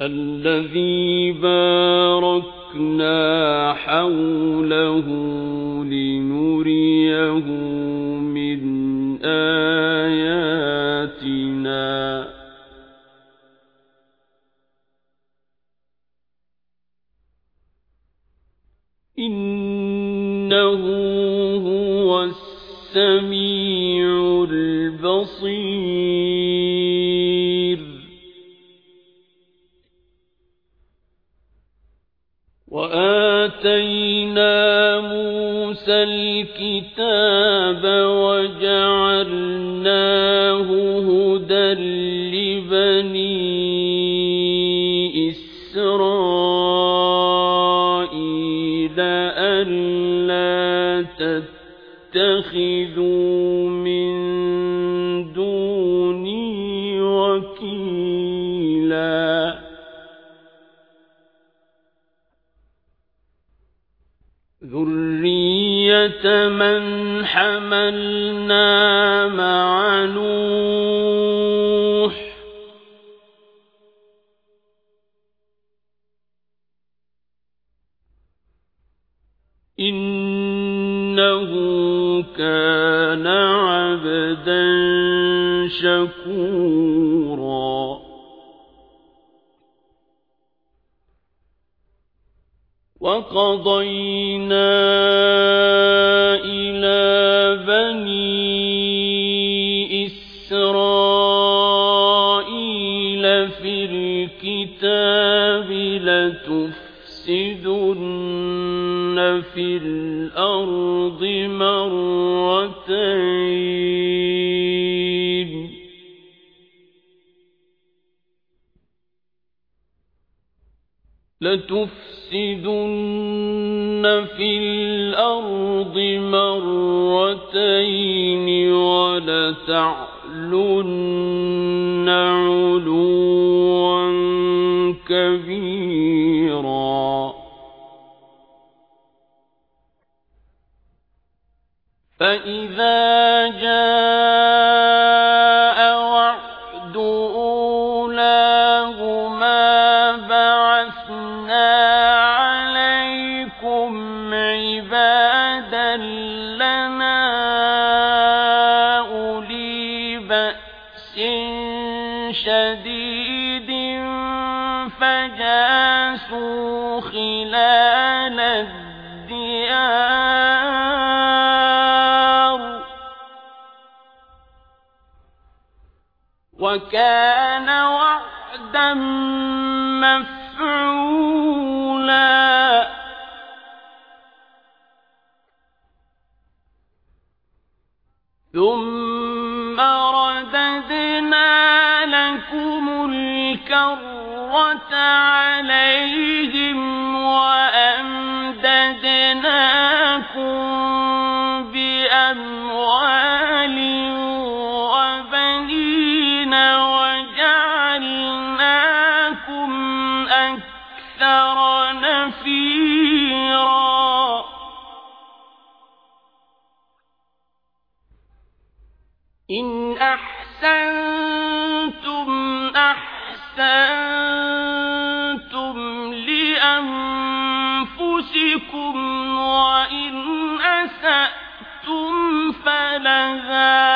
الذي باركنا حوله لنريه من آياتنا. إنه هو السميع البصير. وآتينا موسى الكتاب وجعلناه هدى لبني إسرائيل ألا تتخذوا من حملنا مع نوح. إنه كان عبدا شكورا. وقضينا الكتاب لتفسدن في الأرض مرتين. لتفسدن في الأرض مرتين ولتعلن علوا كبيرا فإذا جاء بأس شديد فجاسوا خلال الديار. وكان وعدا مفعولا. ثم لكم الكرة عليهم وأمددناكم بأموال وبنين وجعلناكم أكثر نفيرا إن أحسنتم أحسنتم لأنفسكم وإن أسأتم فلها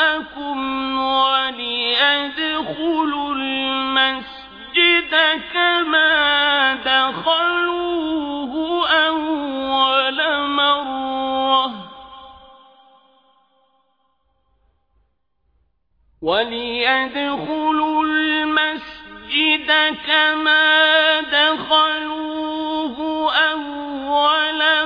وجوهكم وليدخلوا المسجد كما دخلوه أول مرة. وليدخلوا المسجد كما دخلوه أول مرة